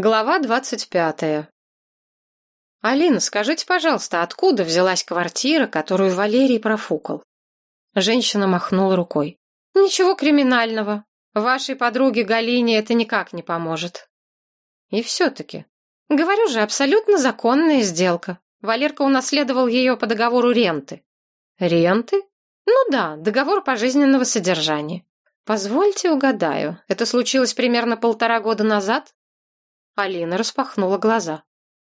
Глава двадцать пятая. «Алина, скажите, пожалуйста, откуда взялась квартира, которую Валерий профукал?» Женщина махнула рукой. «Ничего криминального. Вашей подруге Галине это никак не поможет». «И все-таки. Говорю же, абсолютно законная сделка. Валерка унаследовал ее по договору ренты». «Ренты?» «Ну да, договор пожизненного содержания». «Позвольте угадаю, это случилось примерно полтора года назад?» Алина распахнула глаза.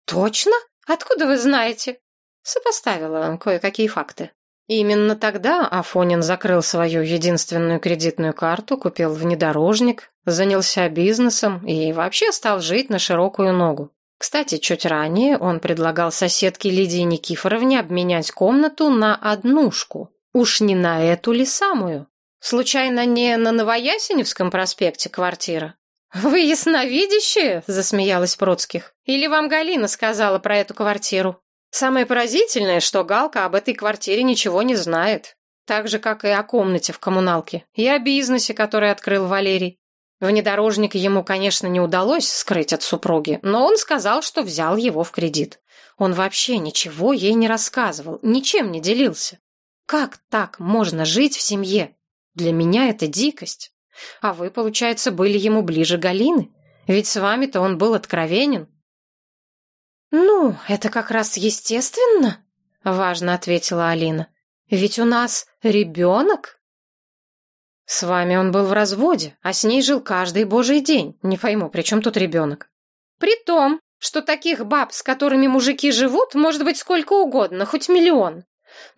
«Точно? Откуда вы знаете?» Сопоставила кое-какие факты. Именно тогда Афонин закрыл свою единственную кредитную карту, купил внедорожник, занялся бизнесом и вообще стал жить на широкую ногу. Кстати, чуть ранее он предлагал соседке Лидии Никифоровне обменять комнату на однушку. Уж не на эту ли самую? Случайно не на Новоясеневском проспекте квартира? «Вы ясновидящие?» — засмеялась Процких. «Или вам Галина сказала про эту квартиру?» Самое поразительное, что Галка об этой квартире ничего не знает. Так же, как и о комнате в коммуналке. И о бизнесе, который открыл Валерий. Внедорожник ему, конечно, не удалось скрыть от супруги, но он сказал, что взял его в кредит. Он вообще ничего ей не рассказывал, ничем не делился. Как так можно жить в семье? Для меня это дикость. А вы, получается, были ему ближе Галины? Ведь с вами-то он был откровенен. Ну, это как раз естественно, важно ответила Алина. Ведь у нас ребенок. С вами он был в разводе, а с ней жил каждый божий день. Не пойму, при чем тут ребенок? При том, что таких баб, с которыми мужики живут, может быть сколько угодно, хоть миллион.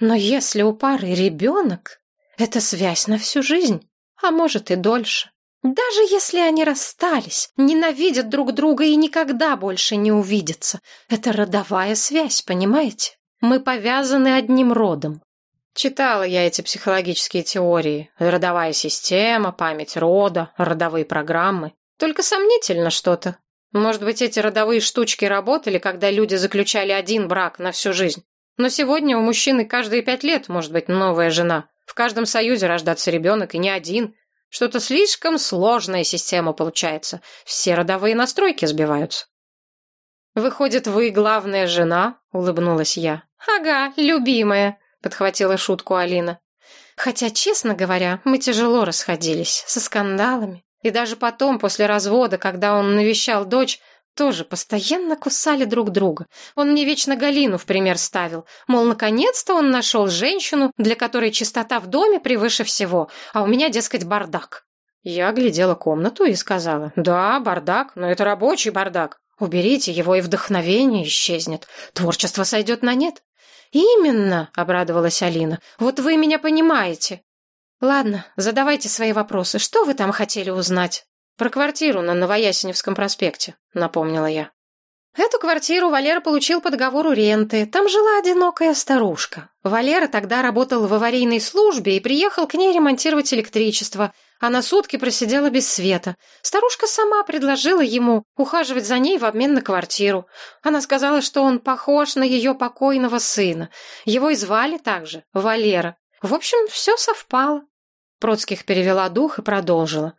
Но если у пары ребенок, это связь на всю жизнь а может и дольше. Даже если они расстались, ненавидят друг друга и никогда больше не увидятся. Это родовая связь, понимаете? Мы повязаны одним родом. Читала я эти психологические теории. Родовая система, память рода, родовые программы. Только сомнительно что-то. Может быть, эти родовые штучки работали, когда люди заключали один брак на всю жизнь. Но сегодня у мужчины каждые пять лет может быть новая жена. В каждом союзе рождаться ребенок, и не один. Что-то слишком сложная система получается. Все родовые настройки сбиваются. «Выходит, вы главная жена?» — улыбнулась я. «Ага, любимая», — подхватила шутку Алина. «Хотя, честно говоря, мы тяжело расходились, со скандалами. И даже потом, после развода, когда он навещал дочь, тоже постоянно кусали друг друга. Он мне вечно Галину в пример ставил. Мол, наконец-то он нашел женщину, для которой чистота в доме превыше всего, а у меня, дескать, бардак. Я глядела комнату и сказала, да, бардак, но это рабочий бардак. Уберите его, и вдохновение исчезнет. Творчество сойдет на нет. «Именно», — обрадовалась Алина, — «вот вы меня понимаете». «Ладно, задавайте свои вопросы. Что вы там хотели узнать?» «Про квартиру на Новоясеневском проспекте», — напомнила я. Эту квартиру Валера получил по договору ренты. Там жила одинокая старушка. Валера тогда работал в аварийной службе и приехал к ней ремонтировать электричество. Она сутки просидела без света. Старушка сама предложила ему ухаживать за ней в обмен на квартиру. Она сказала, что он похож на ее покойного сына. Его и звали также Валера. В общем, все совпало. Процких перевела дух и продолжила.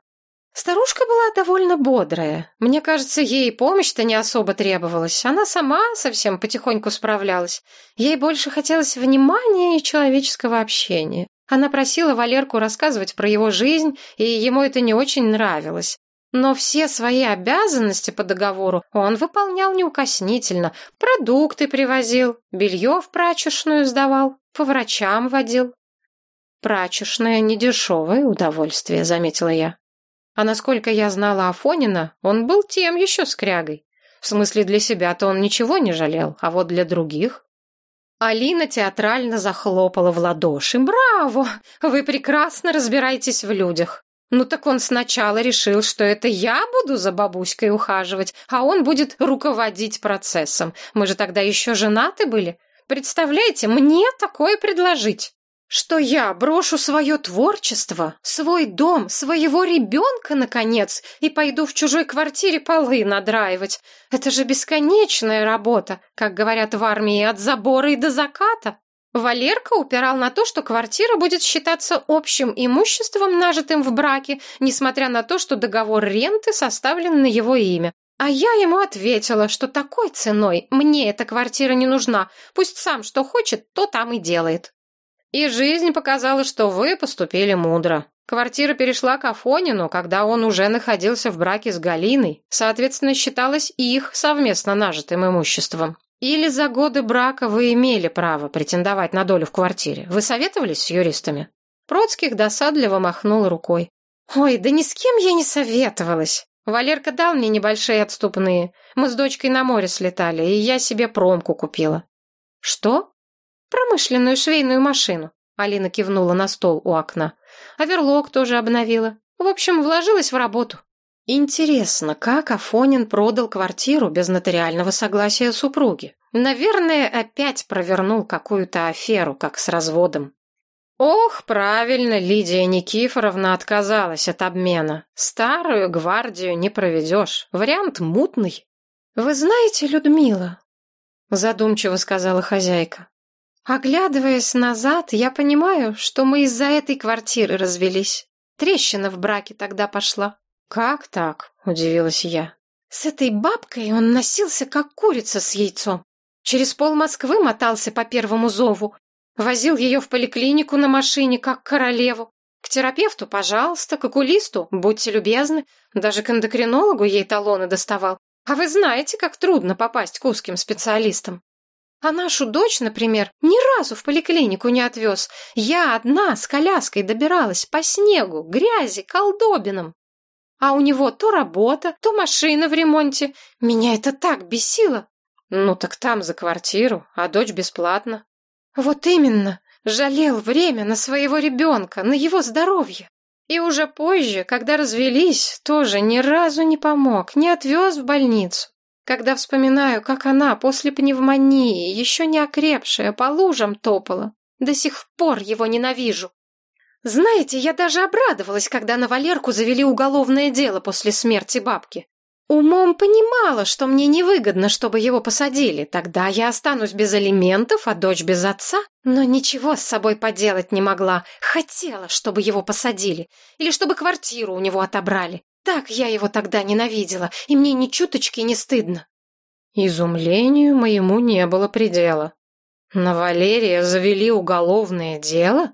Старушка была довольно бодрая. Мне кажется, ей помощь-то не особо требовалась. Она сама совсем потихоньку справлялась. Ей больше хотелось внимания и человеческого общения. Она просила Валерку рассказывать про его жизнь, и ему это не очень нравилось. Но все свои обязанности по договору он выполнял неукоснительно. Продукты привозил, белье в прачечную сдавал, по врачам водил. «Прачечное — недешевое удовольствие», — заметила я. А насколько я знала Афонина, он был тем еще скрягой. В смысле, для себя-то он ничего не жалел, а вот для других... Алина театрально захлопала в ладоши. «Браво! Вы прекрасно разбираетесь в людях. Ну так он сначала решил, что это я буду за бабуськой ухаживать, а он будет руководить процессом. Мы же тогда еще женаты были. Представляете, мне такое предложить?» Что я брошу свое творчество, свой дом, своего ребенка, наконец, и пойду в чужой квартире полы надраивать. Это же бесконечная работа, как говорят в армии, от забора и до заката. Валерка упирал на то, что квартира будет считаться общим имуществом, нажитым в браке, несмотря на то, что договор ренты составлен на его имя. А я ему ответила, что такой ценой мне эта квартира не нужна. Пусть сам что хочет, то там и делает. И жизнь показала, что вы поступили мудро. Квартира перешла к Афонину, когда он уже находился в браке с Галиной, соответственно, считалась их совместно нажитым имуществом. Или за годы брака вы имели право претендовать на долю в квартире? Вы советовались с юристами? Процких досадливо махнул рукой. Ой, да ни с кем я не советовалась. Валерка дал мне небольшие отступные. Мы с дочкой на море слетали, и я себе промку купила. Что? Промышленную швейную машину. Алина кивнула на стол у окна. Оверлок тоже обновила. В общем, вложилась в работу. Интересно, как Афонин продал квартиру без нотариального согласия супруги? Наверное, опять провернул какую-то аферу, как с разводом. Ох, правильно, Лидия Никифоровна отказалась от обмена. Старую гвардию не проведешь. Вариант мутный. Вы знаете, Людмила, задумчиво сказала хозяйка. Оглядываясь назад, я понимаю, что мы из-за этой квартиры развелись. Трещина в браке тогда пошла. «Как так?» — удивилась я. «С этой бабкой он носился, как курица с яйцом. Через пол Москвы мотался по первому зову. Возил ее в поликлинику на машине, как королеву. К терапевту, пожалуйста, к окулисту, будьте любезны. Даже к эндокринологу ей талоны доставал. А вы знаете, как трудно попасть к узким специалистам. А нашу дочь, например, ни разу в поликлинику не отвез. Я одна с коляской добиралась по снегу, грязи, колдобинам. А у него то работа, то машина в ремонте. Меня это так бесило. Ну так там за квартиру, а дочь бесплатно. Вот именно. Жалел время на своего ребенка, на его здоровье. И уже позже, когда развелись, тоже ни разу не помог, не отвез в больницу. Когда вспоминаю, как она после пневмонии, еще не окрепшая, по лужам топала, до сих пор его ненавижу. Знаете, я даже обрадовалась, когда на Валерку завели уголовное дело после смерти бабки. Умом понимала, что мне невыгодно, чтобы его посадили. Тогда я останусь без алиментов, а дочь без отца. Но ничего с собой поделать не могла. Хотела, чтобы его посадили. Или чтобы квартиру у него отобрали. Так я его тогда ненавидела, и мне ни чуточки не стыдно. Изумлению моему не было предела. На Валерия завели уголовное дело?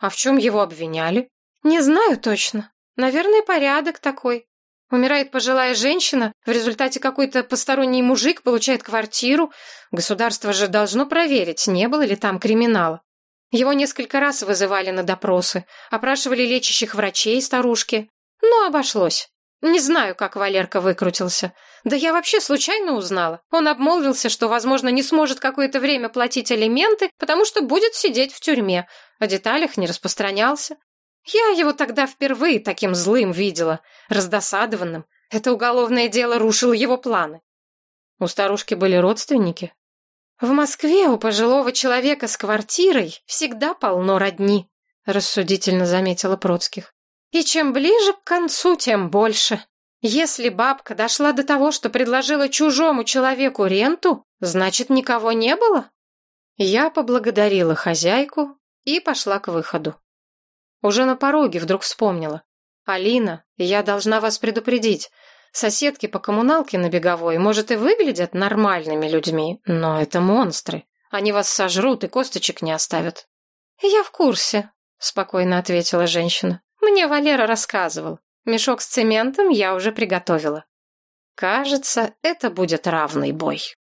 А в чем его обвиняли? Не знаю точно. Наверное, порядок такой. Умирает пожилая женщина, в результате какой-то посторонний мужик получает квартиру. Государство же должно проверить, не было ли там криминала. Его несколько раз вызывали на допросы, опрашивали лечащих врачей старушки. Но обошлось. Не знаю, как Валерка выкрутился. Да я вообще случайно узнала. Он обмолвился, что, возможно, не сможет какое-то время платить алименты, потому что будет сидеть в тюрьме. О деталях не распространялся. Я его тогда впервые таким злым видела, раздосадованным. Это уголовное дело рушило его планы. У старушки были родственники. В Москве у пожилого человека с квартирой всегда полно родни, рассудительно заметила Процких. И чем ближе к концу, тем больше. Если бабка дошла до того, что предложила чужому человеку ренту, значит, никого не было? Я поблагодарила хозяйку и пошла к выходу. Уже на пороге вдруг вспомнила. «Алина, я должна вас предупредить. Соседки по коммуналке на Беговой, может, и выглядят нормальными людьми, но это монстры. Они вас сожрут и косточек не оставят». «Я в курсе», — спокойно ответила женщина. «Мне Валера рассказывал. Мешок с цементом я уже приготовила. Кажется, это будет равный бой».